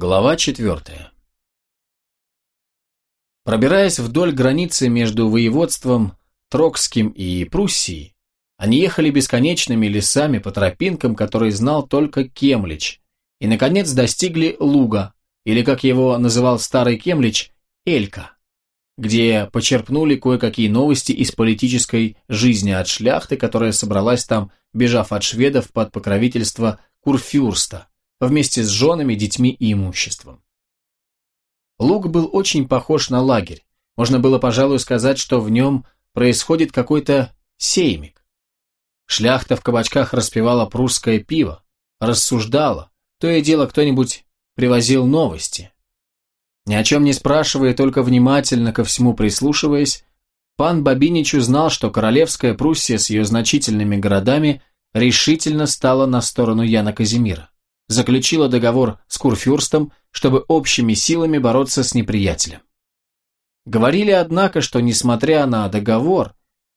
Глава четвертая. Пробираясь вдоль границы между воеводством Трокским и Пруссией, они ехали бесконечными лесами по тропинкам, которые знал только Кемлич, и, наконец, достигли Луга, или, как его называл старый Кемлич, Элька, где почерпнули кое-какие новости из политической жизни от шляхты, которая собралась там, бежав от шведов под покровительство Курфюрста, вместе с женами, детьми и имуществом. Луг был очень похож на лагерь. Можно было, пожалуй, сказать, что в нем происходит какой-то сеймик. Шляхта в кабачках распевала прусское пиво, рассуждала, то и дело кто-нибудь привозил новости. Ни о чем не спрашивая, только внимательно ко всему прислушиваясь, пан Бабинич узнал, что королевская Пруссия с ее значительными городами решительно стала на сторону Яна Казимира заключила договор с Курфюрстом, чтобы общими силами бороться с неприятелем. Говорили, однако, что, несмотря на договор,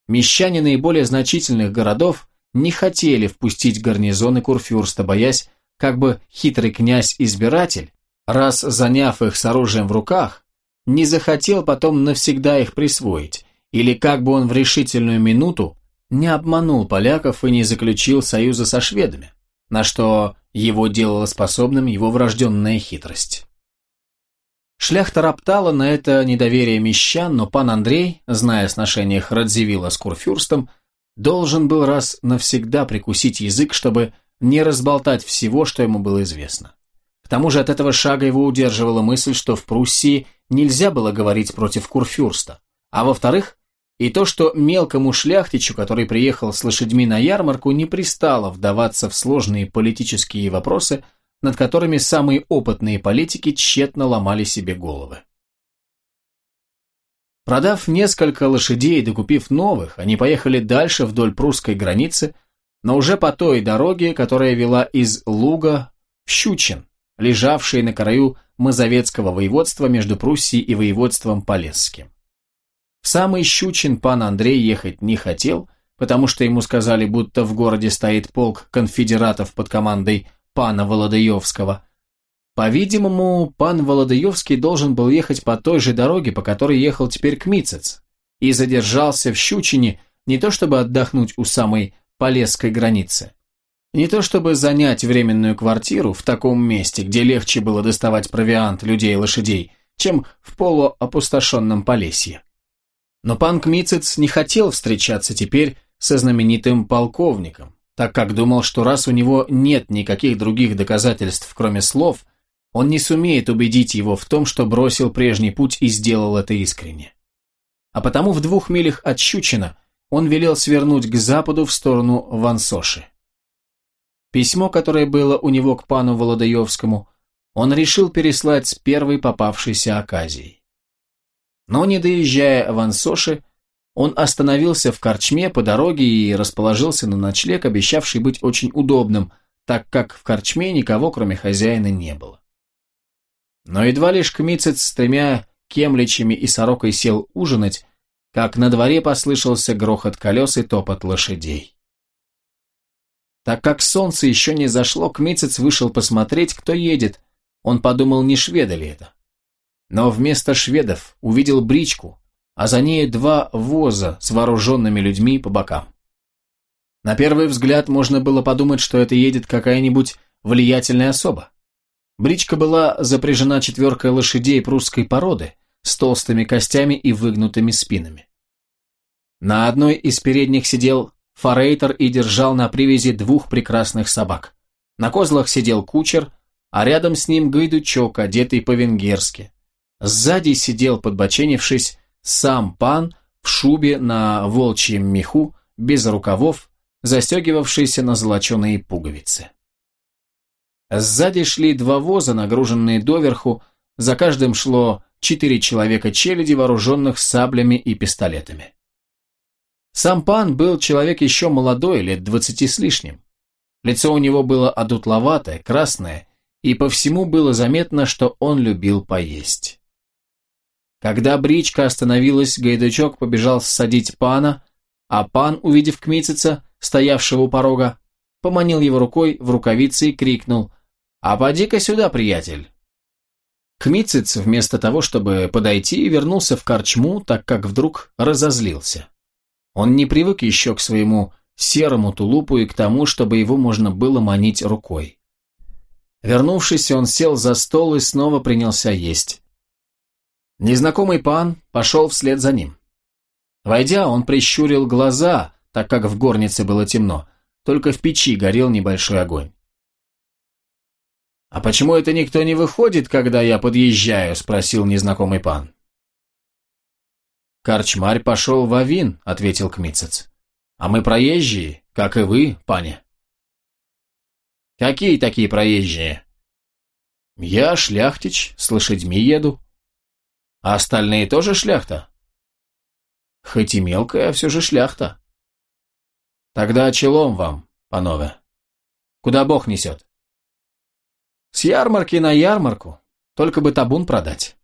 мещане наиболее значительных городов не хотели впустить гарнизоны Курфюрста, боясь, как бы хитрый князь-избиратель, раз заняв их с оружием в руках, не захотел потом навсегда их присвоить, или как бы он в решительную минуту не обманул поляков и не заключил союза со шведами, на что его делала способным его врожденная хитрость. Шляхта роптала на это недоверие мещан, но пан Андрей, зная о сношениях Радзивилла с Курфюрстом, должен был раз навсегда прикусить язык, чтобы не разболтать всего, что ему было известно. К тому же от этого шага его удерживала мысль, что в Пруссии нельзя было говорить против Курфюрста, а во-вторых, и то, что мелкому шляхтичу, который приехал с лошадьми на ярмарку, не пристало вдаваться в сложные политические вопросы, над которыми самые опытные политики тщетно ломали себе головы. Продав несколько лошадей и докупив новых, они поехали дальше вдоль прусской границы, но уже по той дороге, которая вела из Луга в Щучин, лежавшей на краю Мазовецкого воеводства между Пруссией и воеводством Полесским. В самый Щучин пан Андрей ехать не хотел, потому что ему сказали, будто в городе стоит полк конфедератов под командой пана Володаевского. По-видимому, пан Володаевский должен был ехать по той же дороге, по которой ехал теперь Кмицец, и задержался в Щучине не то чтобы отдохнуть у самой Полесской границы, не то чтобы занять временную квартиру в таком месте, где легче было доставать провиант людей и лошадей, чем в полуопустошенном Полесье. Но пан Кмицец не хотел встречаться теперь со знаменитым полковником, так как думал, что раз у него нет никаких других доказательств, кроме слов, он не сумеет убедить его в том, что бросил прежний путь и сделал это искренне. А потому в двух милях от Щучина он велел свернуть к западу в сторону Вансоши. Письмо, которое было у него к пану Володаевскому, он решил переслать с первой попавшейся оказией. Но не доезжая в Ансоши, он остановился в корчме по дороге и расположился на ночлег, обещавший быть очень удобным, так как в корчме никого, кроме хозяина, не было. Но едва лишь Кмицец с тремя кемличами и сорокой сел ужинать, как на дворе послышался грохот колес и топот лошадей. Так как солнце еще не зашло, Кмицец вышел посмотреть, кто едет. Он подумал, не шведа ли это но вместо шведов увидел бричку, а за ней два воза с вооруженными людьми по бокам. На первый взгляд можно было подумать, что это едет какая-нибудь влиятельная особа. Бричка была запряжена четверкой лошадей прусской породы с толстыми костями и выгнутыми спинами. На одной из передних сидел форейтер и держал на привязи двух прекрасных собак. На козлах сидел кучер, а рядом с ним гайдучок, одетый по-венгерски. Сзади сидел, подбоченившись, сам пан в шубе на волчьем меху, без рукавов, застегивавшийся на золоченые пуговицы. Сзади шли два воза, нагруженные доверху, за каждым шло четыре человека челяди, вооруженных саблями и пистолетами. Сам пан был человек еще молодой, лет двадцати с лишним. Лицо у него было одутловатое, красное, и по всему было заметно, что он любил поесть. Когда бричка остановилась, Гайдучок побежал ссадить пана, а пан, увидев Кмитцица, стоявшего у порога, поманил его рукой в рукавице и крикнул «А поди-ка сюда, приятель!» Кмицец вместо того, чтобы подойти, вернулся в корчму, так как вдруг разозлился. Он не привык еще к своему серому тулупу и к тому, чтобы его можно было манить рукой. Вернувшись, он сел за стол и снова принялся есть. Незнакомый пан пошел вслед за ним. Войдя, он прищурил глаза, так как в горнице было темно, только в печи горел небольшой огонь. «А почему это никто не выходит, когда я подъезжаю?» – спросил незнакомый пан. «Корчмарь пошел в Авин», – ответил Кмицец. «А мы проезжие, как и вы, пане». «Какие такие проезжие?» «Я шляхтич, с лошадьми еду». «А остальные тоже шляхта?» «Хоть и мелкая, а все же шляхта». «Тогда челом вам, панове. Куда Бог несет?» «С ярмарки на ярмарку, только бы табун продать».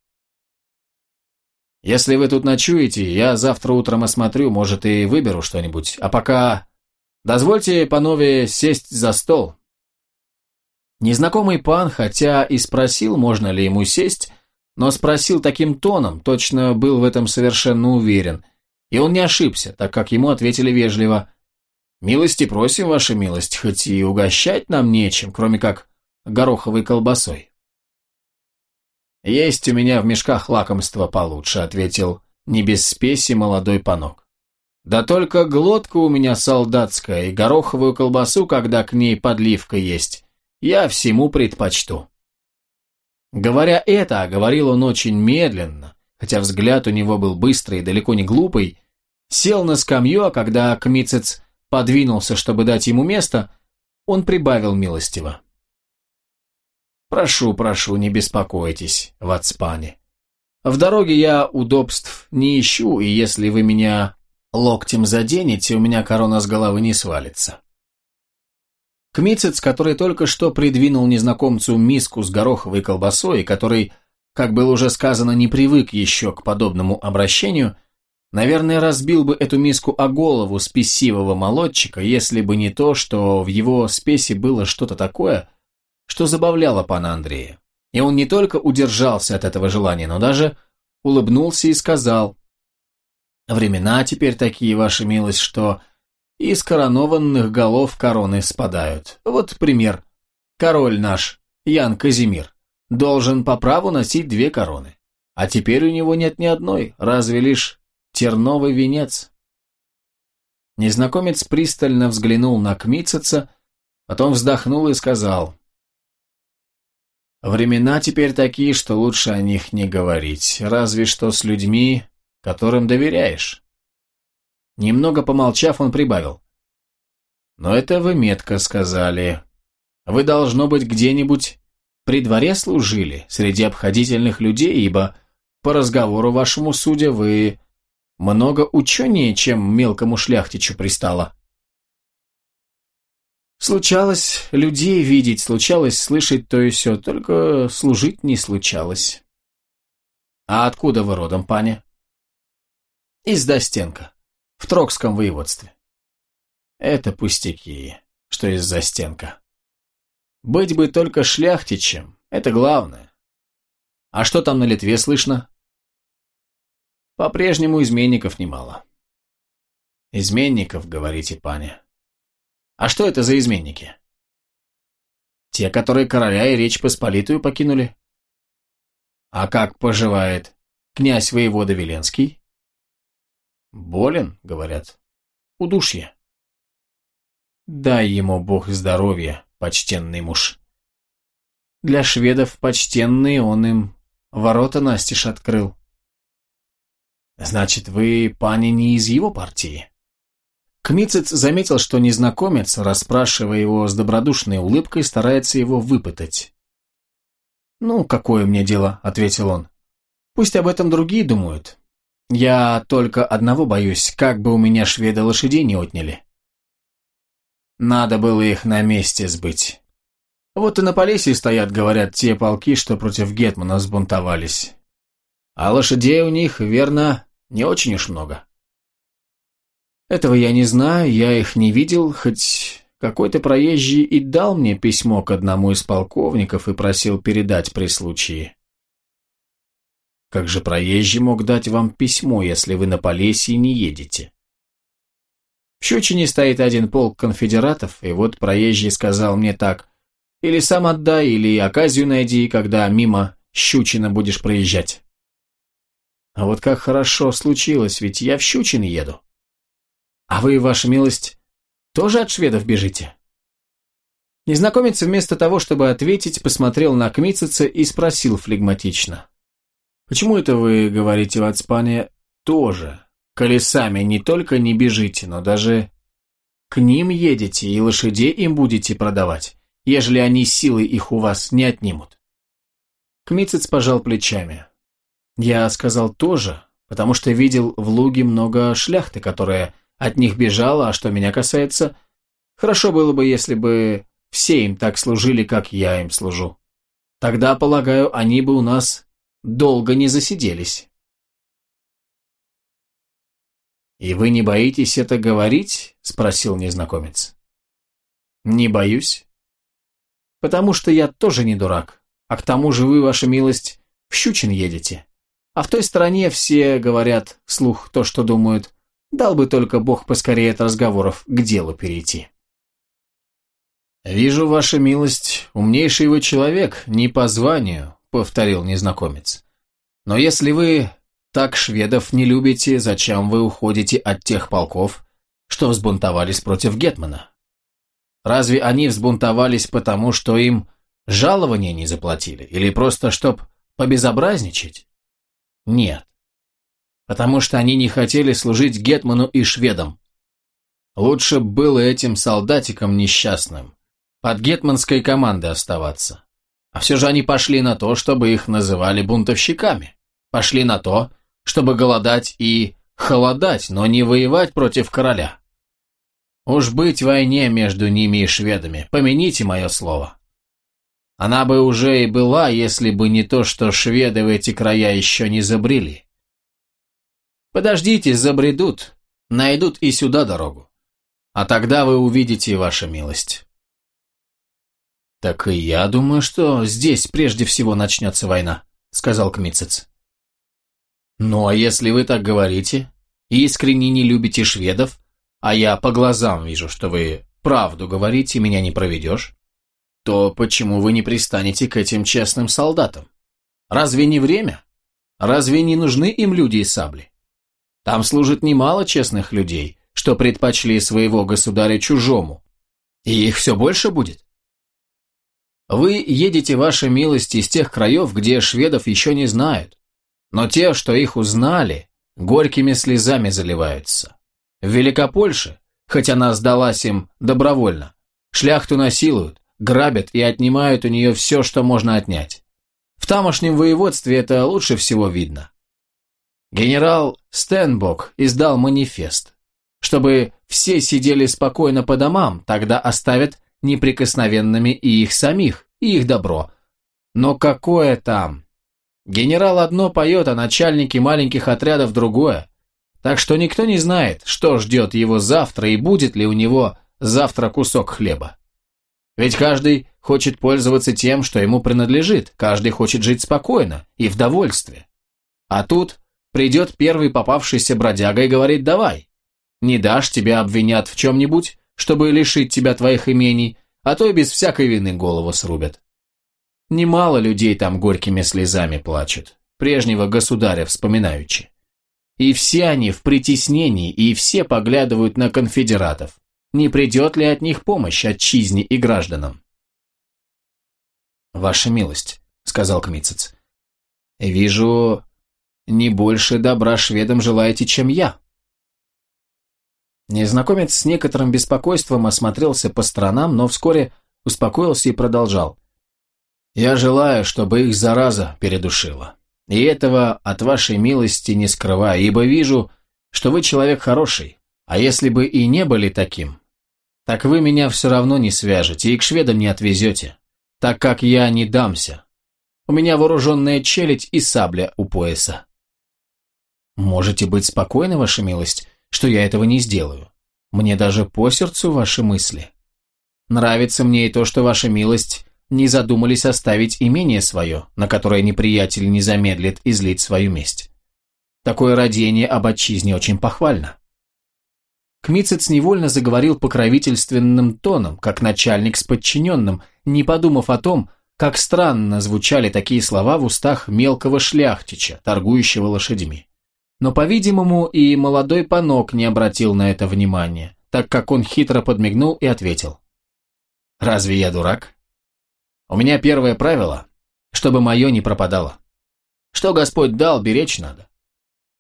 Если вы тут ночуете, я завтра утром осмотрю, может, и выберу что-нибудь. А пока... Дозвольте, панове, сесть за стол. Незнакомый пан, хотя и спросил, можно ли ему сесть, но спросил таким тоном, точно был в этом совершенно уверен. И он не ошибся, так как ему ответили вежливо. «Милости просим, ваша милость, хоть и угощать нам нечем, кроме как гороховой колбасой». «Есть у меня в мешках лакомства получше», — ответил не без спеси молодой панок. «Да только глотка у меня солдатская, и гороховую колбасу, когда к ней подливка есть, я всему предпочту». Говоря это, а говорил он очень медленно, хотя взгляд у него был быстрый и далеко не глупый, сел на скамью, а когда Кмицец подвинулся, чтобы дать ему место, он прибавил милостиво. Прошу, прошу, не беспокойтесь, Вацпане. В дороге я удобств не ищу, и если вы меня локтем заденете, у меня корона с головы не свалится. Кмицец, который только что придвинул незнакомцу миску с гороховой колбасой, который, как было уже сказано, не привык еще к подобному обращению, наверное, разбил бы эту миску о голову спесивого молодчика, если бы не то, что в его спеси было что-то такое, что забавляло пана Андрея. И он не только удержался от этого желания, но даже улыбнулся и сказал, «Времена теперь такие, ваша милость, что из коронованных голов короны спадают. Вот пример. Король наш, Ян Казимир, должен по праву носить две короны. А теперь у него нет ни одной, разве лишь терновый венец». Незнакомец пристально взглянул на Кмитцица, потом вздохнул и сказал, Времена теперь такие, что лучше о них не говорить, разве что с людьми, которым доверяешь. Немного помолчав, он прибавил. Но это вы метко сказали. Вы, должно быть, где-нибудь при дворе служили, среди обходительных людей, ибо, по разговору вашему судя, вы много ученее, чем мелкому шляхтичу пристало. Случалось людей видеть, случалось слышать то и все, только служить не случалось. А откуда вы родом, паня? Из Достенка, в Трокском воеводстве. Это пустяки, что из Застенка. Быть бы только шляхтичем, это главное. А что там на Литве слышно? По-прежнему изменников немало. Изменников, говорите, паня. А что это за изменники? Те, которые короля и Речь Посполитую покинули. А как поживает князь воевода Веленский? Болен, говорят. Удушье. Дай ему бог здоровья, почтенный муж. Для шведов почтенный он им ворота настежь открыл. Значит, вы, пани, не из его партии? Кмицец заметил, что незнакомец, расспрашивая его с добродушной улыбкой, старается его выпытать. «Ну, какое мне дело?» – ответил он. «Пусть об этом другие думают. Я только одного боюсь, как бы у меня шведы лошадей не отняли». Надо было их на месте сбыть. Вот и на Полесье стоят, говорят, те полки, что против Гетмана сбунтовались. А лошадей у них, верно, не очень уж много. Этого я не знаю, я их не видел, хоть какой-то проезжий и дал мне письмо к одному из полковников и просил передать при случае. Как же проезжий мог дать вам письмо, если вы на Полесье не едете? В Щучине стоит один полк конфедератов, и вот проезжий сказал мне так, или сам отдай, или оказию найди, когда мимо Щучина будешь проезжать. А вот как хорошо случилось, ведь я в Щучин еду. А вы, ваша милость, тоже от шведов бежите? Незнакомец вместо того, чтобы ответить, посмотрел на Кмитцица и спросил флегматично. «Почему это вы, говорите, в Ацпане тоже? Колесами не только не бежите, но даже к ним едете и лошадей им будете продавать, ежели они силой их у вас не отнимут?» Кмитцец пожал плечами. «Я сказал тоже, потому что видел в Луге много шляхты, которая от них бежала, а что меня касается, хорошо было бы, если бы все им так служили, как я им служу. Тогда, полагаю, они бы у нас долго не засиделись. «И вы не боитесь это говорить?» – спросил незнакомец. «Не боюсь. Потому что я тоже не дурак, а к тому же вы, ваша милость, в Щучин едете. А в той стороне все говорят вслух то, что думают. Дал бы только Бог поскорее от разговоров к делу перейти». «Вижу, ваша милость, умнейший вы человек, не по званию», — повторил незнакомец. «Но если вы так шведов не любите, зачем вы уходите от тех полков, что взбунтовались против Гетмана? Разве они взбунтовались потому, что им жалования не заплатили, или просто чтоб побезобразничать? Нет. Потому что они не хотели служить Гетману и шведам. Лучше было этим солдатикам несчастным под гетманской командой оставаться. А все же они пошли на то, чтобы их называли бунтовщиками. Пошли на то, чтобы голодать и холодать, но не воевать против короля. Уж быть войне между ними и шведами, помяните мое слово. Она бы уже и была, если бы не то, что шведы в эти края еще не забрели. Подождите, забредут, найдут и сюда дорогу. А тогда вы увидите, ваша милость. «Так и я думаю, что здесь прежде всего начнется война», — сказал Кмицец. «Ну а если вы так говорите, искренне не любите шведов, а я по глазам вижу, что вы правду говорите, меня не проведешь, то почему вы не пристанете к этим честным солдатам? Разве не время? Разве не нужны им люди и сабли? Там служит немало честных людей, что предпочли своего государя чужому, и их все больше будет. Вы едете, ваша милость, из тех краев, где шведов еще не знают. Но те, что их узнали, горькими слезами заливаются. В Великопольше, хоть она сдалась им добровольно, шляхту насилуют, грабят и отнимают у нее все, что можно отнять. В тамошнем воеводстве это лучше всего видно. Генерал Стенбок издал манифест, чтобы все сидели спокойно по домам, тогда оставят неприкосновенными и их самих, и их добро. Но какое там? Генерал одно поет, а начальники маленьких отрядов другое. Так что никто не знает, что ждет его завтра и будет ли у него завтра кусок хлеба. Ведь каждый хочет пользоваться тем, что ему принадлежит, каждый хочет жить спокойно и в довольстве. А тут придет первый попавшийся бродяга и говорит «давай». Не дашь, тебя обвинят в чем-нибудь, чтобы лишить тебя твоих имений, а то и без всякой вины голову срубят. Немало людей там горькими слезами плачут, прежнего государя вспоминаючи. И все они в притеснении, и все поглядывают на конфедератов. Не придет ли от них помощь отчизне и гражданам? «Ваша милость», — сказал Кмицец, — «вижу, не больше добра шведам желаете, чем я». Незнакомец с некоторым беспокойством осмотрелся по сторонам, но вскоре успокоился и продолжал. «Я желаю, чтобы их зараза передушила. И этого от вашей милости не скрываю, ибо вижу, что вы человек хороший, а если бы и не были таким, так вы меня все равно не свяжете и к шведам не отвезете, так как я не дамся. У меня вооруженная челядь и сабля у пояса». «Можете быть спокойны, ваша милость», что я этого не сделаю. Мне даже по сердцу ваши мысли. Нравится мне и то, что ваша милость не задумались оставить имение свое, на которое неприятель не замедлит излить свою месть. Такое родение об отчизне очень похвально. Кмицец невольно заговорил покровительственным тоном, как начальник с подчиненным, не подумав о том, как странно звучали такие слова в устах мелкого шляхтича, торгующего лошадьми. Но, по-видимому, и молодой панок не обратил на это внимания, так как он хитро подмигнул и ответил. «Разве я дурак? У меня первое правило, чтобы мое не пропадало. Что Господь дал, беречь надо.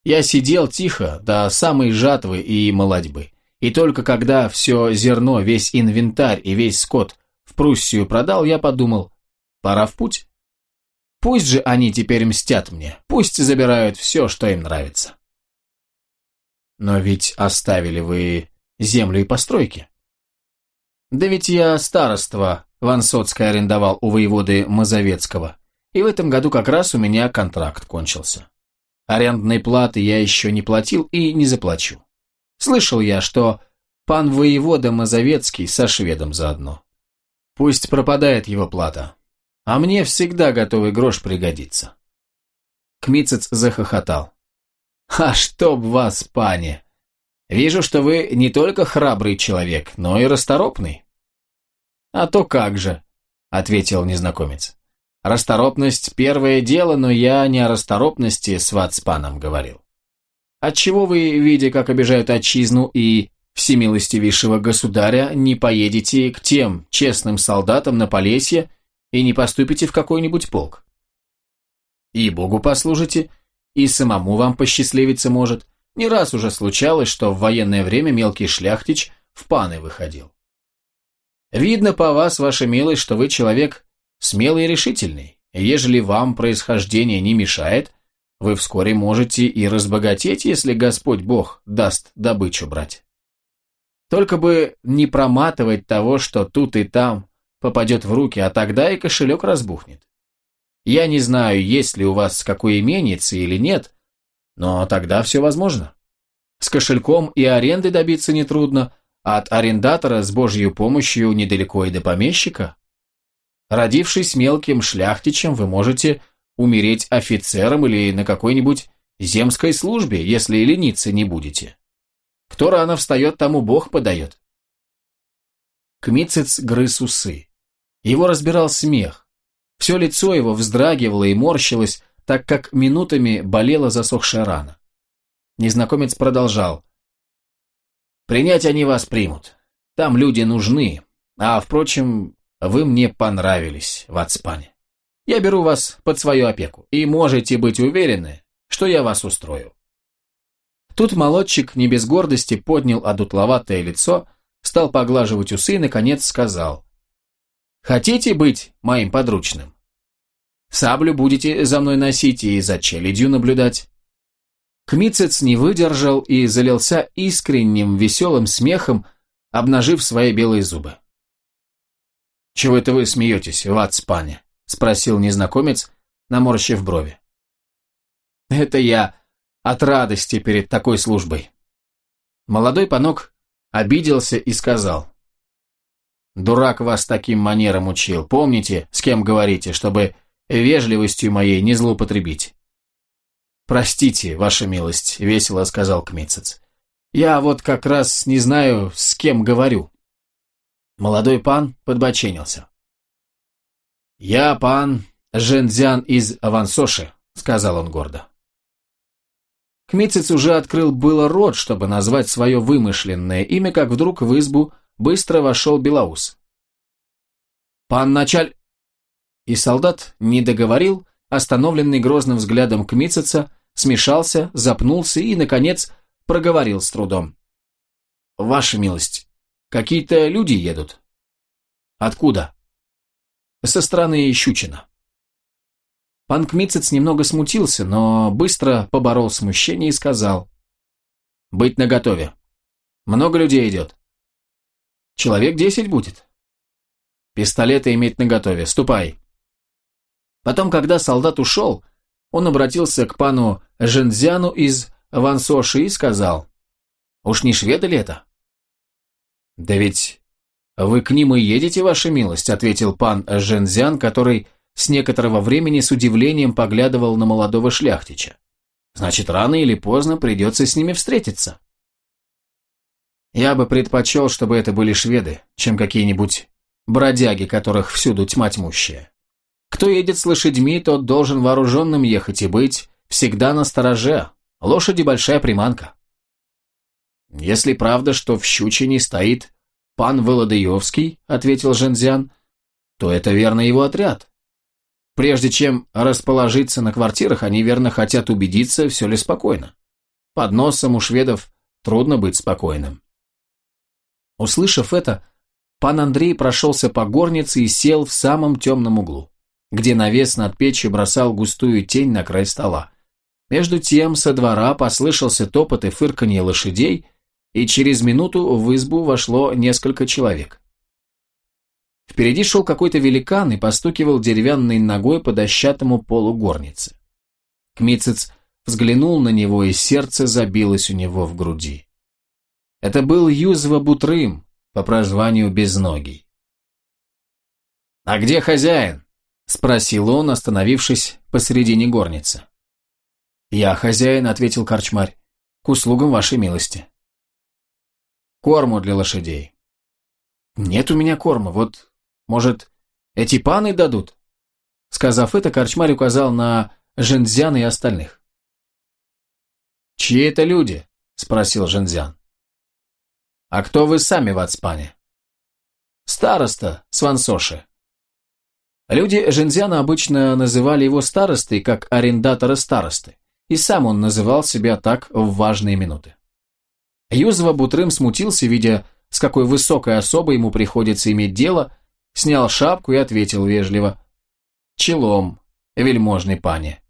Я сидел тихо до самой жатвы и молодьбы, и только когда все зерно, весь инвентарь и весь скот в Пруссию продал, я подумал, пора в путь. Пусть же они теперь мстят мне, пусть забирают все, что им нравится. Но ведь оставили вы землю и постройки. Да ведь я староство Вансоцкое арендовал у воеводы Мазовецкого, и в этом году как раз у меня контракт кончился. Арендной платы я еще не платил и не заплачу. Слышал я, что пан воевода Мазовецкий со шведом заодно. Пусть пропадает его плата, а мне всегда готовый грош пригодится. Кмицец захохотал. «А чтоб вас, пане! Вижу, что вы не только храбрый человек, но и расторопный». «А то как же», — ответил незнакомец. «Расторопность — первое дело, но я не о расторопности с вацпаном говорил. Отчего вы, видя, как обижают отчизну и всемилостивейшего государя, не поедете к тем честным солдатам на Полесье и не поступите в какой-нибудь полк? И Богу послужите, и самому вам посчастливиться может. Не раз уже случалось, что в военное время мелкий шляхтич в паны выходил. Видно по вас, ваша милость, что вы человек смелый и решительный. Ежели вам происхождение не мешает, вы вскоре можете и разбогатеть, если Господь Бог даст добычу брать. Только бы не проматывать того, что тут и там попадет в руки, а тогда и кошелек разбухнет. Я не знаю, есть ли у вас какой именец или нет, но тогда все возможно. С кошельком и аренды добиться нетрудно, от арендатора с божьей помощью недалеко и до помещика. Родившись мелким шляхтичем, вы можете умереть офицером или на какой-нибудь земской службе, если лениться не будете. Кто рано встает, тому Бог подает. Кмицец грыз усы. Его разбирал смех. Все лицо его вздрагивало и морщилось, так как минутами болела засохшая рана. Незнакомец продолжал. Принять они вас примут. Там люди нужны. А, впрочем, вы мне понравились в Ацпане. Я беру вас под свою опеку, и можете быть уверены, что я вас устрою. Тут молодчик не без гордости поднял одутловатое лицо, стал поглаживать усы и, наконец, сказал. «Хотите быть моим подручным? Саблю будете за мной носить и за челядью наблюдать. Кмицец не выдержал и залился искренним веселым смехом, обнажив свои белые зубы. «Чего это вы смеетесь, вацпане?» – спросил незнакомец, наморщив брови. «Это я от радости перед такой службой». Молодой панок обиделся и сказал. «Дурак вас таким манером учил. Помните, с кем говорите, чтобы вежливостью моей не злоупотребить?» «Простите, ваша милость», — весело сказал Кмицец. «Я вот как раз не знаю, с кем говорю». Молодой пан подбоченился. «Я пан Жензян из Авансоши», — сказал он гордо. Кмицец уже открыл было рот, чтобы назвать свое вымышленное имя, как вдруг в избу быстро вошел Белоус. «Пан началь...» И солдат не договорил, остановленный грозным взглядом Кмицеца, смешался, запнулся и, наконец, проговорил с трудом. «Ваша милость, какие-то люди едут». «Откуда?» «Со стороны Щучина». Пан Кмицец немного смутился, но быстро поборол смущение и сказал. «Быть наготове. Много людей идет». «Человек десять будет». «Пистолеты иметь наготове. Ступай». Потом, когда солдат ушел, он обратился к пану Жензяну из Вансоши и сказал, «Уж не шведы ли это?» «Да ведь «Вы к ним и едете, ваша милость», — ответил пан Жензян, который с некоторого времени с удивлением поглядывал на молодого шляхтича. «Значит, рано или поздно придется с ними встретиться». «Я бы предпочел, чтобы это были шведы, чем какие-нибудь бродяги, которых всюду тьма тьмущая. Кто едет с лошадьми, тот должен вооруженным ехать и быть всегда на стороже. Лошади – большая приманка». «Если правда, что в Щучине стоит пан Володаевский, — ответил Жензян, — то это верно его отряд. Прежде чем расположиться на квартирах, они верно хотят убедиться, все ли спокойно. Под носом у шведов трудно быть спокойным. Услышав это, пан Андрей прошелся по горнице и сел в самом темном углу, где навес над печью бросал густую тень на край стола. Между тем со двора послышался топот и фырканье лошадей, и через минуту в избу вошло несколько человек. Впереди шел какой-то великан и постукивал деревянной ногой по дощатому полу горницы. Кмицец взглянул на него, и сердце забилось у него в груди. Это был Юзва Бутрым, по прозванию Безногий. «А где хозяин?» – спросил он, остановившись посредине горницы. «Я хозяин», – ответил корчмарь, – «к услугам вашей милости». Корму для лошадей. Нет у меня корма, вот, может, эти паны дадут? Сказав это, корчмарь указал на Жензяна и остальных. «Чьи это люди?» – спросил Жензян. «А кто вы сами в Ацпане?» «Староста, Свансоши». Люди Жензяна обычно называли его старостой, как арендатора старосты, и сам он называл себя так в важные минуты. Юзва Бутрым смутился, видя, с какой высокой особой ему приходится иметь дело, снял шапку и ответил вежливо. «Челом, вельможный пане.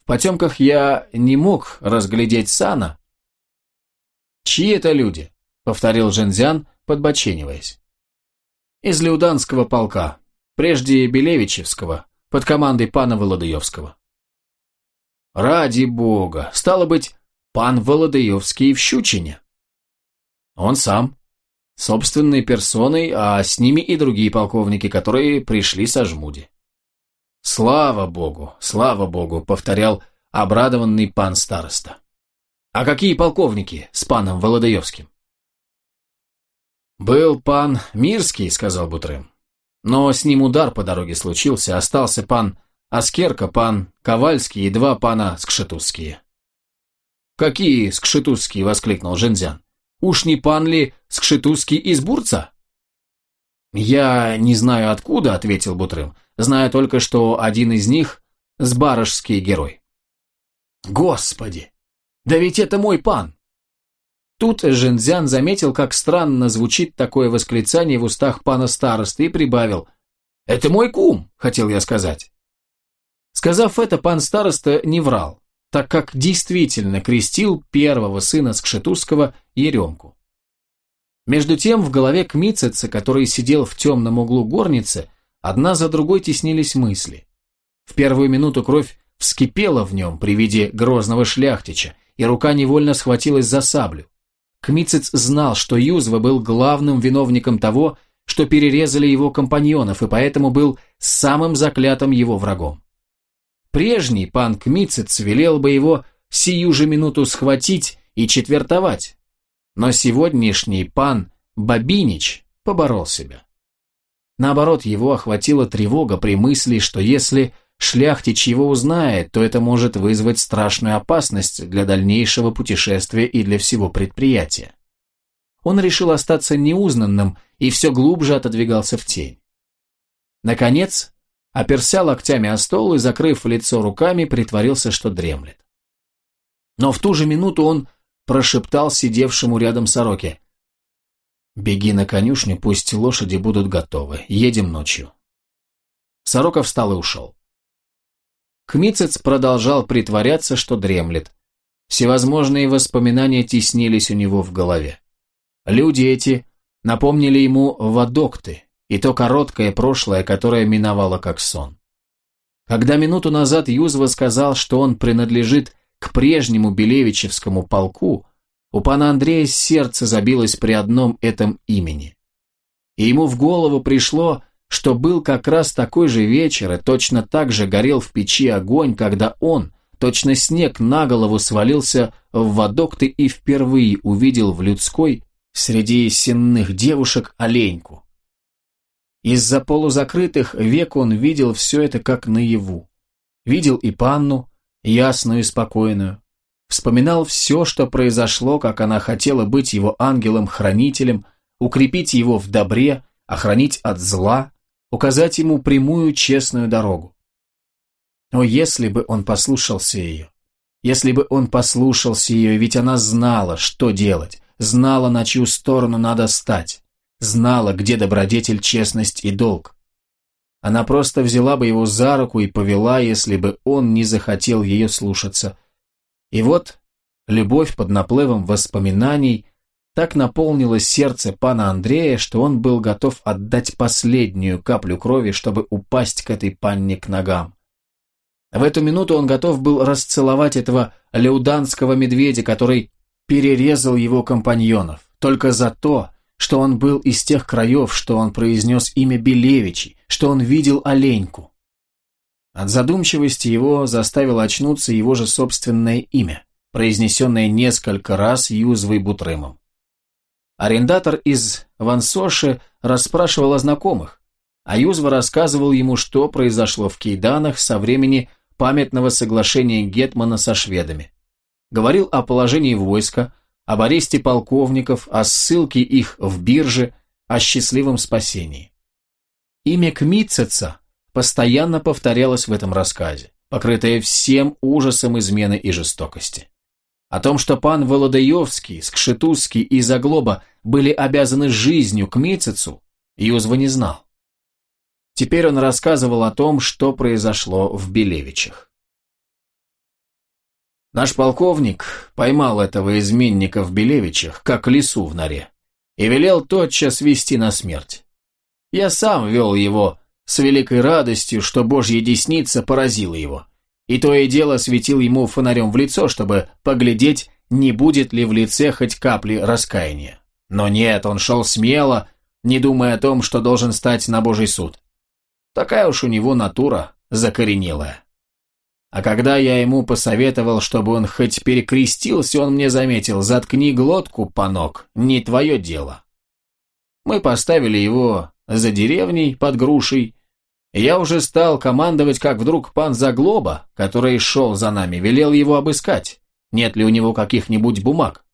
В потемках я не мог разглядеть сана». «Чьи это люди?» — повторил Жензян, подбочениваясь. «Из Леуданского полка, прежде Белевичевского, под командой пана Володаевского». «Ради бога! Стало быть, пан Володаевский в Щучине. Он сам. Собственной персоной, а с ними и другие полковники, которые пришли со жмуди. «Слава Богу, слава Богу!» — повторял обрадованный пан староста. «А какие полковники с паном Володаевским?» «Был пан Мирский», — сказал Бутрым. «Но с ним удар по дороге случился, остался пан Аскерка, пан Ковальский и два пана Скшетузские». «Какие скшетузские?» – воскликнул Жензян. «Уж не пан ли скшетузский из Бурца?» «Я не знаю откуда», – ответил Бутрым. «Знаю только, что один из них – сбарожский герой». «Господи! Да ведь это мой пан!» Тут Жензян заметил, как странно звучит такое восклицание в устах пана старосты и прибавил. «Это мой кум», — хотел я сказать. Сказав это, пан староста не врал так как действительно крестил первого сына Скшетузского Еремку. Между тем в голове Кмицеца, который сидел в темном углу горницы, одна за другой теснились мысли. В первую минуту кровь вскипела в нем при виде грозного шляхтича, и рука невольно схватилась за саблю. Кмицец знал, что Юзва был главным виновником того, что перерезали его компаньонов, и поэтому был самым заклятым его врагом. Прежний пан Кмицец велел бы его сию же минуту схватить и четвертовать. Но сегодняшний пан Бабинич поборол себя. Наоборот, его охватила тревога при мысли, что если шляхтич его узнает, то это может вызвать страшную опасность для дальнейшего путешествия и для всего предприятия. Он решил остаться неузнанным и все глубже отодвигался в тень. Наконец, оперся локтями о стол и, закрыв лицо руками, притворился, что дремлет. Но в ту же минуту он прошептал сидевшему рядом сороке. «Беги на конюшню, пусть лошади будут готовы. Едем ночью». Сорока встал и ушел. Кмицец продолжал притворяться, что дремлет. Всевозможные воспоминания теснились у него в голове. Люди эти напомнили ему водокты, и то короткое прошлое, которое миновало как сон. Когда минуту назад Юзва сказал, что он принадлежит к прежнему Белевичевскому полку, у пана Андрея сердце забилось при одном этом имени. и ему в голову пришло, что был как раз такой же вечер, и точно так же горел в печи огонь, когда он, точно снег на голову свалился в водокты и впервые увидел в людской среди сенных девушек оленьку. Из-за полузакрытых век он видел все это как наяву. Видел и панну, ясную и спокойную. Вспоминал все, что произошло, как она хотела быть его ангелом-хранителем, укрепить его в добре, охранить от зла, указать ему прямую честную дорогу. О, если бы он послушался ее! Если бы он послушался ее, ведь она знала, что делать, знала, на чью сторону надо стать, знала, где добродетель, честность и долг. Она просто взяла бы его за руку и повела, если бы он не захотел ее слушаться. И вот любовь под наплывом воспоминаний так наполнило сердце пана Андрея, что он был готов отдать последнюю каплю крови, чтобы упасть к этой панне к ногам. В эту минуту он готов был расцеловать этого леуданского медведя, который перерезал его компаньонов, только за то, что он был из тех краев, что он произнес имя Белевичи, что он видел оленьку. От задумчивости его заставило очнуться его же собственное имя, произнесенное несколько раз Юзвой Бутрымом. Арендатор из Вансоши расспрашивал о знакомых, а Юзва рассказывал ему, что произошло в Кейданах со времени памятного соглашения Гетмана со шведами. Говорил о положении войска, об аресте полковников, о ссылке их в бирже, о счастливом спасении. Имя Кмитцеца постоянно повторялось в этом рассказе, покрытое всем ужасом измены и жестокости. О том, что пан Володаевский, Скшетузский и Заглоба были обязаны жизнью Кмитцецу, Юзва не знал. Теперь он рассказывал о том, что произошло в Белевичах. Наш полковник поймал этого изменника в Белевичах, как лису в норе, и велел тотчас вести на смерть. Я сам вел его с великой радостью, что Божья десница поразила его, и то и дело светил ему фонарем в лицо, чтобы поглядеть, не будет ли в лице хоть капли раскаяния. Но нет, он шел смело, не думая о том, что должен стать на Божий суд. Такая уж у него натура закоренелая. А когда я ему посоветовал, чтобы он хоть перекрестился, он мне заметил, заткни глотку, панок, не твое дело. Мы поставили его за деревней под грушей. Я уже стал командовать, как вдруг пан Заглоба, который шел за нами, велел его обыскать, нет ли у него каких-нибудь бумаг.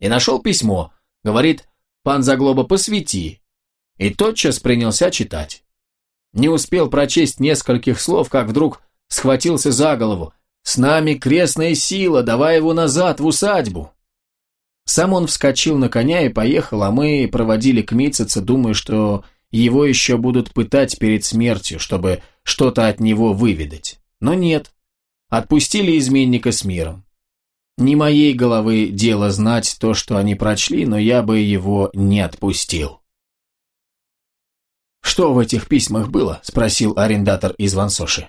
И нашел письмо, говорит, пан Заглоба, посвети. И тотчас принялся читать. Не успел прочесть нескольких слов, как вдруг схватился за голову. «С нами крестная сила, давай его назад, в усадьбу!» Сам он вскочил на коня и поехал, а мы проводили к Митцице, думая, что его еще будут пытать перед смертью, чтобы что-то от него выведать. Но нет. Отпустили изменника с миром. Не моей головы дело знать то, что они прочли, но я бы его не отпустил. «Что в этих письмах было?» – спросил арендатор из Вансоши.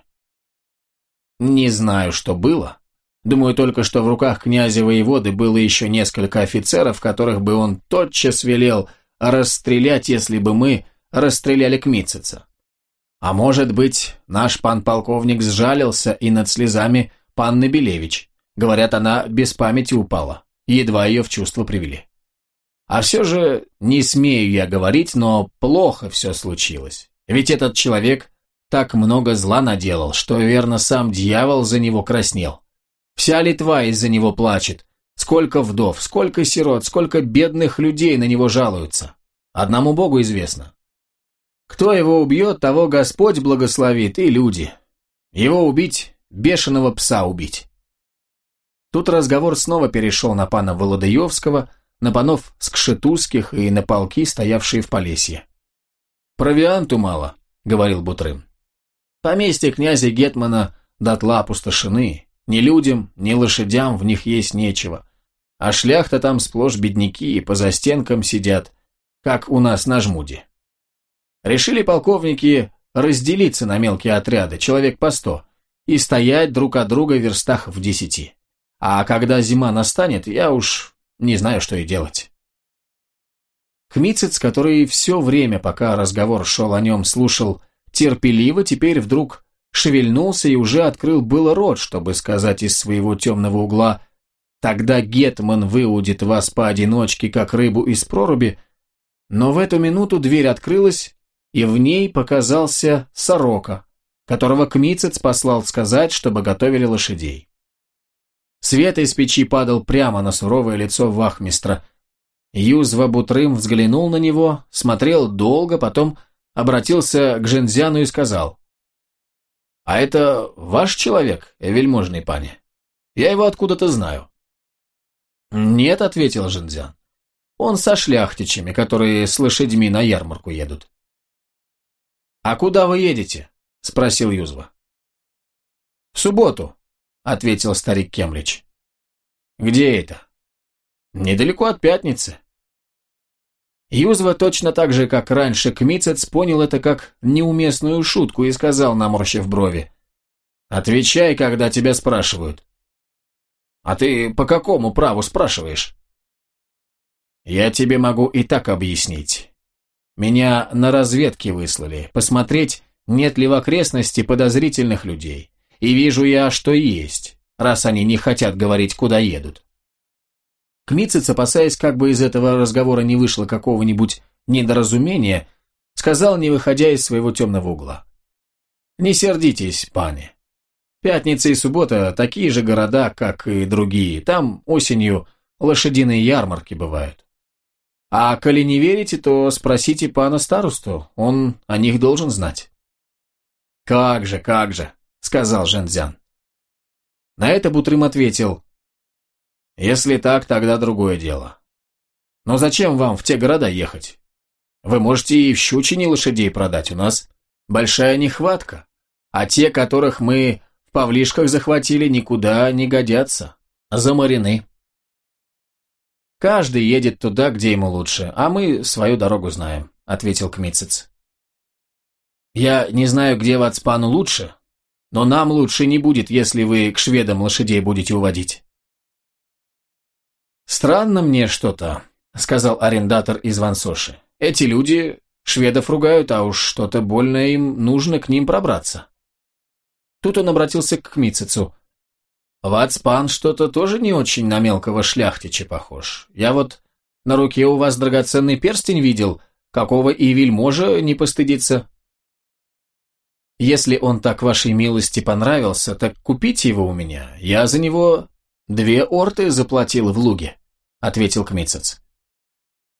Не знаю, что было. Думаю только, что в руках князя воеводы было еще несколько офицеров, которых бы он тотчас велел расстрелять, если бы мы расстреляли Кмитцица. А может быть, наш пан-полковник сжалился и над слезами панны Белевич. Говорят, она без памяти упала. Едва ее в чувство привели. А все же, не смею я говорить, но плохо все случилось. Ведь этот человек так много зла наделал, что, верно, сам дьявол за него краснел. Вся Литва из-за него плачет. Сколько вдов, сколько сирот, сколько бедных людей на него жалуются. Одному Богу известно. Кто его убьет, того Господь благословит, и люди. Его убить, бешеного пса убить. Тут разговор снова перешел на пана Володаевского, на панов Скшетузских и на полки, стоявшие в Полесье. «Провианту мало», — говорил Бутрым. Поместья князя Гетмана дотла опустошены. Ни людям, ни лошадям в них есть нечего. А шляхта там сплошь бедняки и по застенкам сидят, как у нас на жмуде. Решили полковники разделиться на мелкие отряды, человек по сто, и стоять друг от друга в верстах в десяти. А когда зима настанет, я уж не знаю, что и делать. Кмицец, который все время, пока разговор шел о нем, слушал терпеливо, теперь вдруг шевельнулся и уже открыл было рот, чтобы сказать из своего темного угла «Тогда Гетман выудит вас поодиночке, как рыбу из проруби», но в эту минуту дверь открылась, и в ней показался сорока, которого Кмицец послал сказать, чтобы готовили лошадей. Свет из печи падал прямо на суровое лицо вахмистра. Юзва Бутрым взглянул на него, смотрел долго, потом обратился к Жензяну и сказал, «А это ваш человек, вельможный пани? Я его откуда-то знаю». «Нет», — ответил Жензян, «он со шляхтичами, которые с лошадьми на ярмарку едут». «А куда вы едете?» — спросил Юзва. «В субботу», — ответил старик Кемлич. «Где это?» «Недалеко от пятницы». Юзва точно так же, как раньше Кмицец, понял это как неуместную шутку и сказал, наморщив брови. «Отвечай, когда тебя спрашивают». «А ты по какому праву спрашиваешь?» «Я тебе могу и так объяснить. Меня на разведке выслали, посмотреть, нет ли в окрестности подозрительных людей. И вижу я, что есть, раз они не хотят говорить, куда едут. Кмицец, опасаясь, как бы из этого разговора не вышло какого-нибудь недоразумения, сказал, не выходя из своего темного угла. «Не сердитесь, пани. Пятница и суббота – такие же города, как и другие. Там осенью лошадиные ярмарки бывают. А коли не верите, то спросите пана старосту, он о них должен знать. Как же, как же, сказал Жензян. На это Бутрым ответил, если так, тогда другое дело. Но зачем вам в те города ехать? Вы можете и в Щучине лошадей продать, у нас большая нехватка, а те, которых мы в Павлишках захватили, никуда не годятся, заморены. «Каждый едет туда, где ему лучше, а мы свою дорогу знаем», — ответил Кмицец. «Я не знаю, где Вацпану лучше, но нам лучше не будет, если вы к шведам лошадей будете уводить». «Странно мне что-то», — сказал арендатор из Вансоши. «Эти люди шведов ругают, а уж что-то больно им нужно к ним пробраться». Тут он обратился к Кмицецу. Вацпан что-то тоже не очень на мелкого шляхтича похож. Я вот на руке у вас драгоценный перстень видел, какого и вельможа не постыдиться. Если он так вашей милости понравился, так купите его у меня. Я за него две орты заплатил в луге, ответил Кмицец.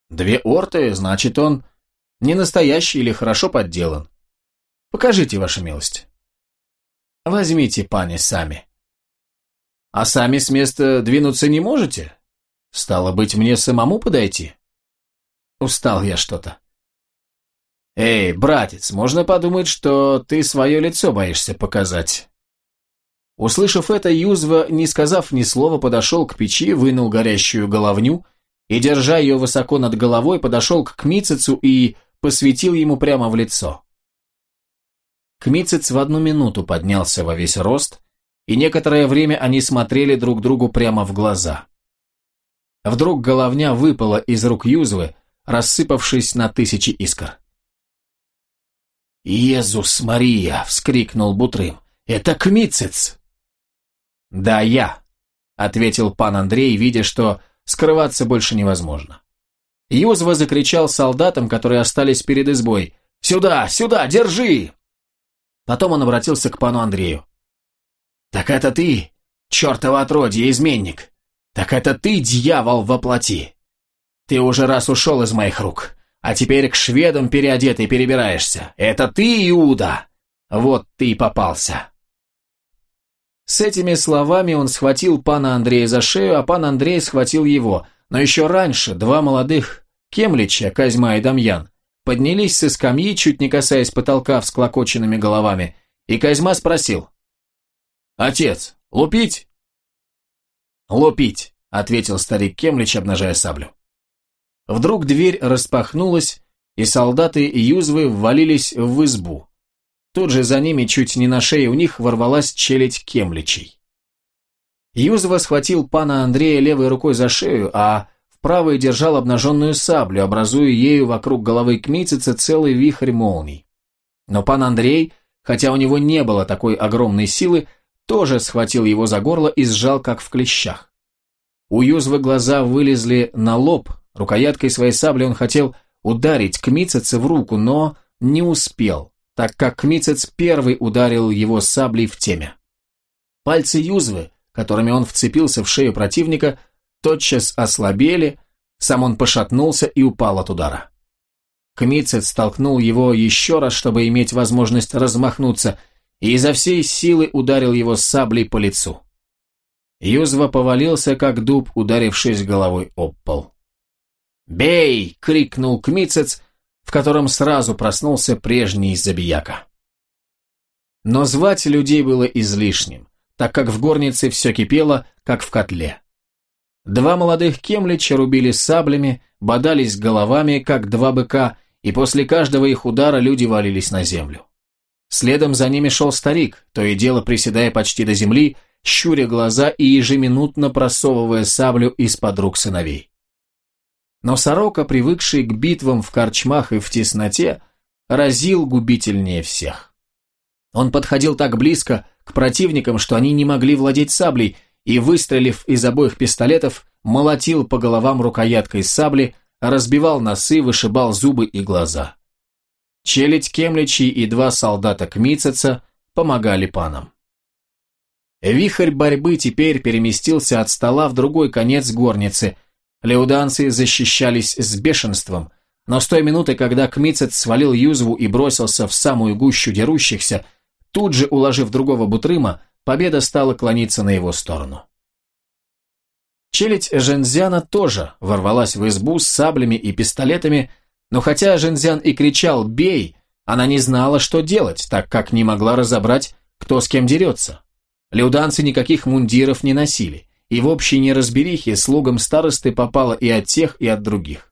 Две орты, значит, он не настоящий или хорошо подделан. Покажите, ваша милость. Возьмите, пани, сами. А сами с места двинуться не можете? Стало быть, мне самому подойти? Устал я что-то. Эй, братец, можно подумать, что ты свое лицо боишься показать. Услышав это, Юзва, не сказав ни слова, подошел к печи, вынул горящую головню и, держа ее высоко над головой, подошел к Кмицецу и посветил ему прямо в лицо. Кмицец в одну минуту поднялся во весь рост, и некоторое время они смотрели друг другу прямо в глаза. Вдруг головня выпала из рук Юзвы, рассыпавшись на тысячи искр. «Иезус Мария!» — вскрикнул Бутрым. «Это Кмицец!» «Да, я!» — ответил пан Андрей, видя, что скрываться больше невозможно. Юзва закричал солдатам, которые остались перед избой. «Сюда! Сюда! Держи!» Потом он обратился к пану Андрею. «Так это ты, чертово отродье, изменник! Так это ты, дьявол, воплоти! Ты уже раз ушел из моих рук, а теперь к шведам переодетый перебираешься. Это ты, Иуда! Вот ты и попался!» С этими словами он схватил пана Андрея за шею, а пан Андрей схватил его, но еще раньше два молодых Кемлича, Козьма и Дамьян, поднялись со скамьи, чуть не касаясь потолка всклокоченными головами, и Козьма спросил, «Отец, лупить?» «Лупить», — ответил старик Кемлич, обнажая саблю. Вдруг дверь распахнулась, и солдаты Юзвы ввалились в избу. Тут же за ними, чуть не на шее у них, ворвалась челядь Кемличей. Юзва схватил пана Андрея левой рукой за шею, а в правой держал обнаженную саблю, образуя ею вокруг головы Кмитцица целый вихрь молний. Но пан Андрей, хотя у него не было такой огромной силы, тоже схватил его за горло и сжал, как в клещах. У Юзвы глаза вылезли на лоб, рукояткой своей сабли он хотел ударить Кмитцица в руку, но не успел, так как Кмицец первый ударил его саблей в теме. Пальцы Юзвы, которыми он вцепился в шею противника, тотчас ослабели, сам он пошатнулся и упал от удара. Кмицец столкнул его еще раз, чтобы иметь возможность размахнуться, и изо всей силы ударил его саблей по лицу. Юзва повалился, как дуб, ударившись головой об пол. «Бей!» — крикнул Кмицец, в котором сразу проснулся прежний забияка. Но звать людей было излишним, так как в горнице все кипело, как в котле. Два молодых кемлича рубили саблями, бодались головами, как два быка, и после каждого их удара люди валились на землю. Следом за ними шел старик, то и дело приседая почти до земли, щуря глаза и ежеминутно просовывая саблю из-под рук сыновей. Но сорока, привыкший к битвам в корчмах и в тесноте, разил губительнее всех. Он подходил так близко к противникам, что они не могли владеть саблей, и, выстрелив из обоих пистолетов, молотил по головам рукояткой сабли, разбивал носы, вышибал зубы и глаза. Челядь Кемличи и два солдата Кмицеца помогали панам. Вихрь борьбы теперь переместился от стола в другой конец горницы, Леуданцы защищались с бешенством, но с той минуты, когда Кмицет свалил Юзву и бросился в самую гущу дерущихся, тут же уложив другого Бутрыма, победа стала клониться на его сторону. Челядь Жензяна тоже ворвалась в избу с саблями и пистолетами, но хотя Жензян и кричал «бей», она не знала, что делать, так как не могла разобрать, кто с кем дерется. Леуданцы никаких мундиров не носили, и в общей неразберихе слугам старосты попало и от тех, и от других.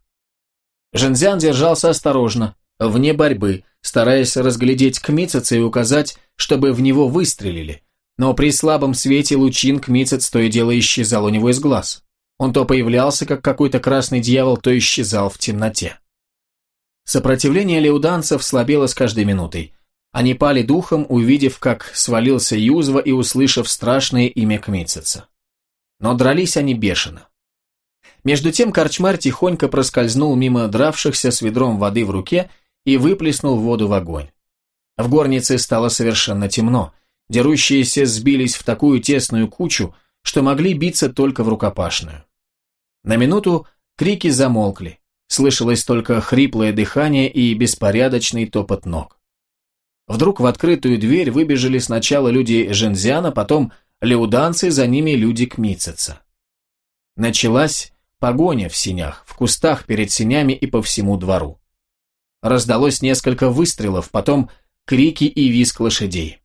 Жензян держался осторожно, вне борьбы, стараясь разглядеть Кмицеца и указать, чтобы в него выстрелили, но при слабом свете лучин Кмицец то и дело исчезал у него из глаз. Он то появлялся, как какой-то красный дьявол, то исчезал в темноте. Сопротивление леуданцев слабело с каждой минутой. Они пали духом, увидев, как свалился Юзва и услышав страшное имя Кмицеца но дрались они бешено. Между тем корчмар тихонько проскользнул мимо дравшихся с ведром воды в руке и выплеснул воду в огонь. В горнице стало совершенно темно, дерущиеся сбились в такую тесную кучу, что могли биться только в рукопашную. На минуту крики замолкли, слышалось только хриплое дыхание и беспорядочный топот ног. Вдруг в открытую дверь выбежали сначала люди Жензиана, потом леуданцы, за ними люди Кмицеца. Началась погоня в синях, в кустах перед синями и по всему двору. Раздалось несколько выстрелов, потом крики и визг лошадей.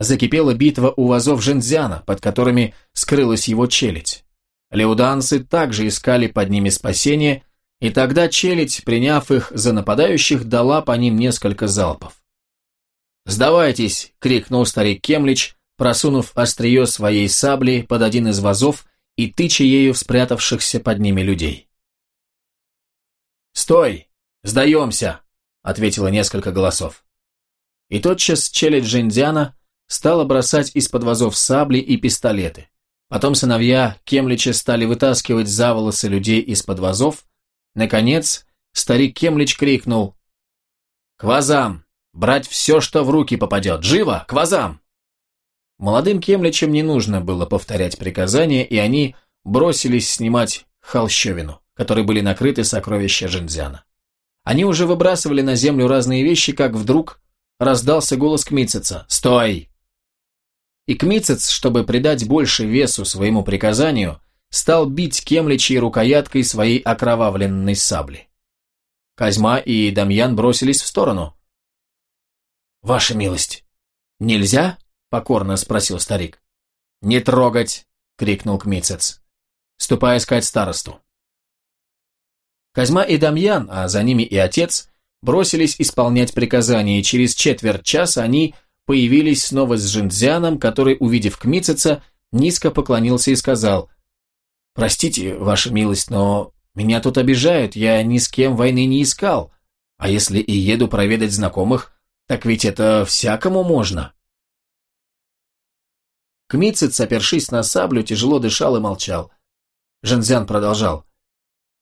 Закипела битва у вазов Жензяна, под которыми скрылась его челядь. Леуданцы также искали под ними спасение, и тогда челядь, приняв их за нападающих, дала по ним несколько залпов. «Сдавайтесь!» — крикнул старик Кемлич, просунув острие своей сабли под один из вазов и тыча ею в спрятавшихся под ними людей. «Стой! Сдаемся!» — ответило несколько голосов. И тотчас челядь Джиндиана стала бросать из-под вазов сабли и пистолеты. Потом сыновья Кемлича стали вытаскивать за волосы людей из-под вазов. Наконец, старик Кемлич крикнул «К вазам! Брать все, что в руки попадет! Живо! К вазам!» Молодым кемличам не нужно было повторять приказания, и они бросились снимать холщовину, которой были накрыты сокровища Жензяна. Они уже выбрасывали на землю разные вещи, как вдруг раздался голос Кмитцеца «Стой!». И Кмитцец, чтобы придать больше весу своему приказанию, стал бить кемличей рукояткой своей окровавленной сабли. Козьма и Дамьян бросились в сторону. «Ваша милость, нельзя?» — покорно спросил старик. «Не трогать!» — крикнул Кмицец. «Ступай искать старосту». Козьма и Дамьян, а за ними и отец, бросились исполнять приказания, и через четверть часа они появились снова с Жиндзяном, который, увидев Кмицеца, низко поклонился и сказал, «Простите, ваша милость, но Меня тут обижают, я ни с кем войны не искал. А если и еду проведать знакомых, так ведь это всякому можно. Кмицец, опершись на саблю, тяжело дышал и молчал. Жензян продолжал.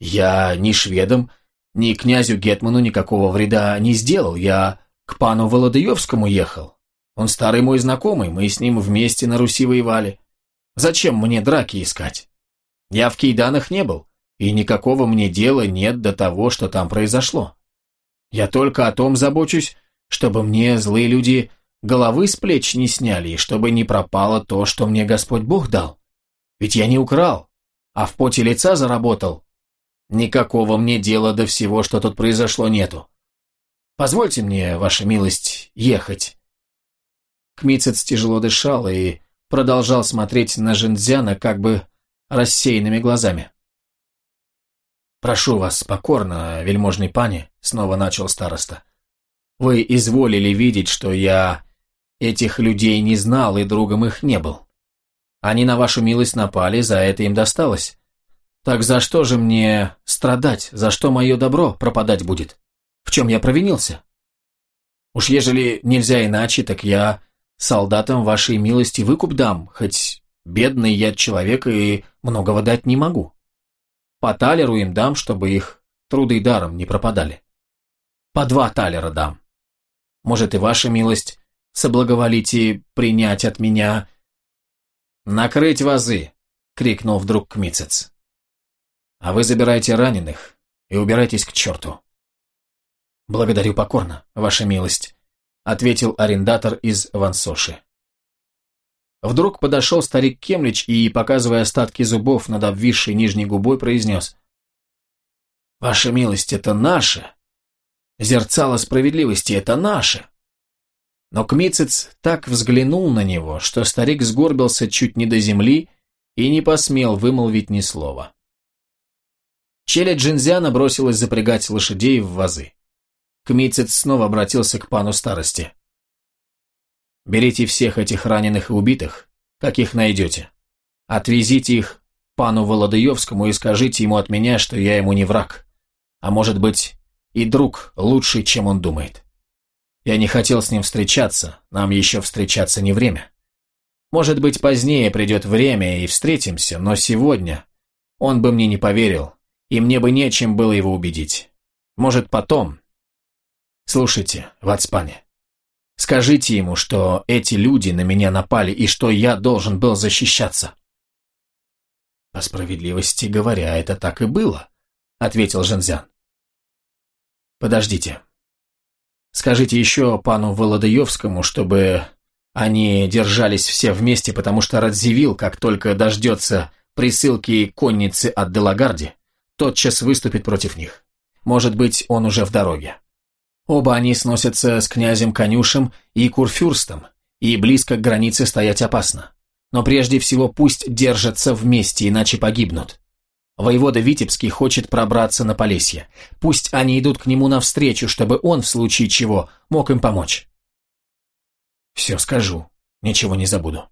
«Я ни шведам, ни князю Гетману никакого вреда не сделал. Я к пану Володыевскому ехал. Он старый мой знакомый, мы с ним вместе на Руси воевали. Зачем мне драки искать? Я в Кейданах не был, и никакого мне дела нет до того, что там произошло. Я только о том забочусь, чтобы мне злые люди головы с плеч не сняли, и чтобы не пропало то, что мне Господь Бог дал. Ведь я не украл, а в поте лица заработал. Никакого мне дела до всего, что тут произошло, нету. Позвольте мне, ваша милость, ехать. Кмицец тяжело дышал и продолжал смотреть на Жендзяна как бы рассеянными глазами. «Прошу вас, покорно, вельможный пани», — снова начал староста. «Вы изволили видеть, что я этих людей не знал и другом их не был. Они на вашу милость напали, за это им досталось. Так за что же мне страдать, за что мое добро пропадать будет? В чем я провинился? Уж ежели нельзя иначе, так я солдатам вашей милости выкуп дам, хоть бедный я человек и многого дать не могу. По талеру им дам, чтобы их труды даром не пропадали. По два талера дам. Может, и ваша милость соблаговолите принять от меня...» «Накрыть вазы!» — крикнул вдруг Кмицец. «А вы забирайте раненых и убирайтесь к черту». «Благодарю покорно, ваша милость», — ответил арендатор из Вансоши. Вдруг подошел старик Кемлич и, показывая остатки зубов над обвисшей нижней губой, произнес. «Ваша милость, это наше. Зерцало справедливости, это наше». Но Кмицец так взглянул на него, что старик сгорбился чуть не до земли и не посмел вымолвить ни слова. Челядь Джинзяна бросилась запрягать лошадей в вазы. Кмицец снова обратился к пану старости. Берите всех этих раненых и убитых, каких найдете. Отвезите их пану Володаевскому и скажите ему от меня, что я ему не враг, а может быть и друг лучший, чем он думает. Я не хотел с ним встречаться, нам еще встречаться не время. Может быть, позднее придет время и встретимся, но сегодня он бы мне не поверил, и мне бы нечем было его убедить. Может, потом. Слушайте, Вацпане, Скажите ему, что эти люди на меня напали и что я должен был защищаться». «По справедливости говоря, это так и было», — ответил Жензян. «Подождите. Скажите еще пану Володаевскому, чтобы они держались все вместе, потому что Радзивилл, как только дождется присылки конницы от Делагарди, тотчас выступит против них. Может быть, он уже в дороге. Оба они сносятся с князем Конюшем и Курфюрстом, и близко к границе стоять опасно. Но прежде всего пусть держатся вместе, иначе погибнут. Воевода Витебский хочет пробраться на Полесье. Пусть они идут к нему навстречу, чтобы он, в случае чего, мог им помочь. Все скажу, ничего не забуду.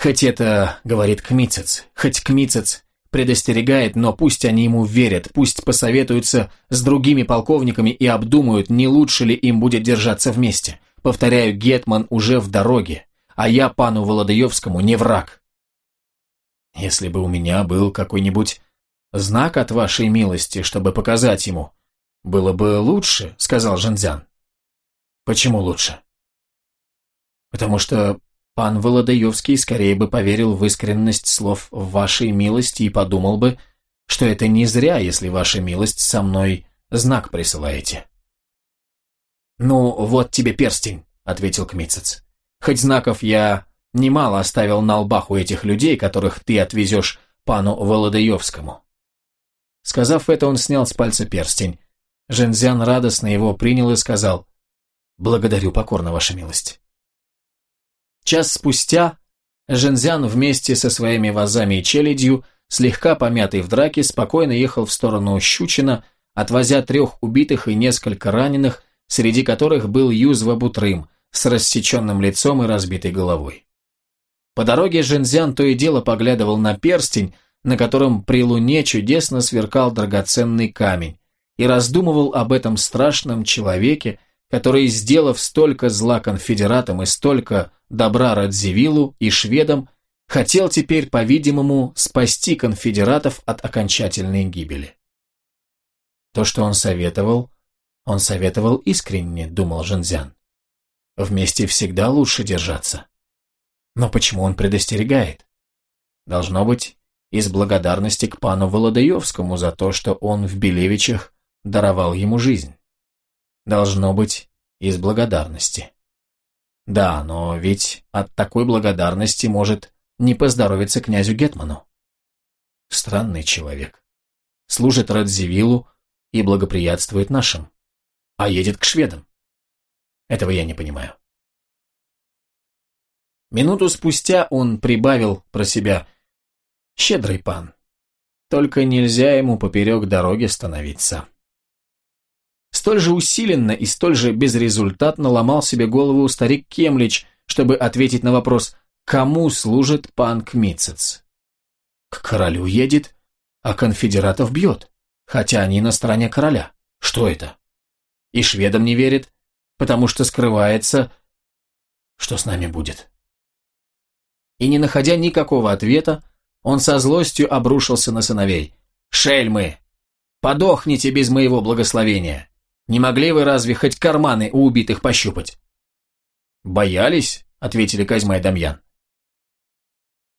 Хоть это, говорит Кмицец, хоть Кмицец предостерегает, но пусть они ему верят, пусть посоветуются с другими полковниками и обдумают, не лучше ли им будет держаться вместе. Повторяю, Гетман уже в дороге, а я пану Володаевскому не враг. Если бы у меня был какой-нибудь знак от вашей милости, чтобы показать ему, было бы лучше, сказал Жанзян. Почему лучше? Потому что Пан Володаевский скорее бы поверил в искренность слов вашей милости и подумал бы, что это не зря, если ваша милость со мной знак присылаете. «Ну, вот тебе перстень», — ответил Кмицец. «Хоть знаков я немало оставил на лбах у этих людей, которых ты отвезешь пану Володаевскому». Сказав это, он снял с пальца перстень. Жензян радостно его принял и сказал, «Благодарю покорно, ваша милость». Час спустя Жензян вместе со своими вазами и челядью, слегка помятый в драке, спокойно ехал в сторону Щучина, отвозя трех убитых и несколько раненых, среди которых был Юзва Бутрым с рассеченным лицом и разбитой головой. По дороге Жензян то и дело поглядывал на перстень, на котором при луне чудесно сверкал драгоценный камень, и раздумывал об этом страшном человеке, который, сделав столько зла конфедератам и столько добра Радзивиллу и шведам, хотел теперь, по-видимому, спасти конфедератов от окончательной гибели. То, что он советовал, он советовал искренне, думал Жензян. Вместе всегда лучше держаться. Но почему он предостерегает? Должно быть, из благодарности к пану Володаевскому за то, что он в Белевичах даровал ему жизнь. Должно быть, из благодарности. Да, но ведь от такой благодарности может не поздоровиться князю Гетману. Странный человек. Служит Радзивиллу и благоприятствует нашим, а едет к шведам. Этого я не понимаю. Минуту спустя он прибавил про себя «Щедрый пан, только нельзя ему поперек дороги становиться». Столь же усиленно и столь же безрезультатно ломал себе голову старик Кемлич, чтобы ответить на вопрос «Кому служит пан Кмицец?» К королю едет, а конфедератов бьет, хотя они на стороне короля. Что это? И шведам не верит, потому что скрывается, что с нами будет. И не находя никакого ответа, он со злостью обрушился на сыновей. «Шельмы! Подохните без моего благословения! Не могли вы разве хоть карманы у убитых пощупать?» «Боялись?» — ответили Козьма и Дамьян.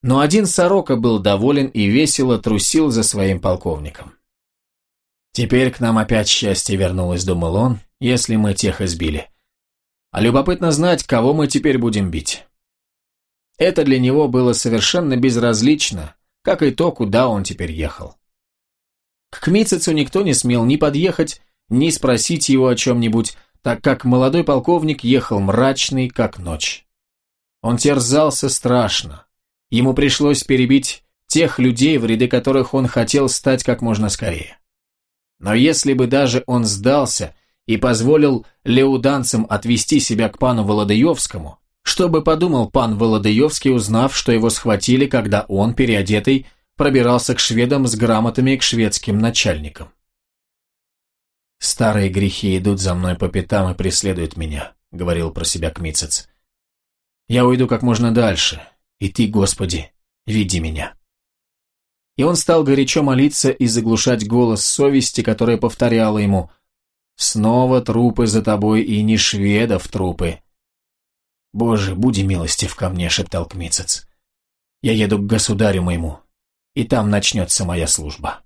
Но один сорока был доволен и весело трусил за своим полковником. «Теперь к нам опять счастье вернулось», — думал он, — «если мы тех избили. А любопытно знать, кого мы теперь будем бить». Это для него было совершенно безразлично, как и то, куда он теперь ехал. К Кмицецу никто не смел ни подъехать, ни спросить его о чем-нибудь, так как молодой полковник ехал мрачный, как ночь. Он терзался страшно. Ему пришлось перебить тех людей, в ряды которых он хотел стать как можно скорее. Но если бы даже он сдался и позволил леуданцам отвести себя к пану Володаевскому, что бы подумал пан Володаевский, узнав, что его схватили, когда он, переодетый, пробирался к шведам с грамотами к шведским начальникам? «Старые грехи идут за мной по пятам и преследуют меня», — говорил про себя Кмицец. «Я уйду как можно дальше, и ты, Господи, веди меня». И он стал горячо молиться и заглушать голос совести, которая повторяла ему «Снова трупы за тобой, и не шведов трупы». «Боже, буди милостив ко мне», — шептал Кмицец. «Я еду к государю моему, и там начнется моя служба».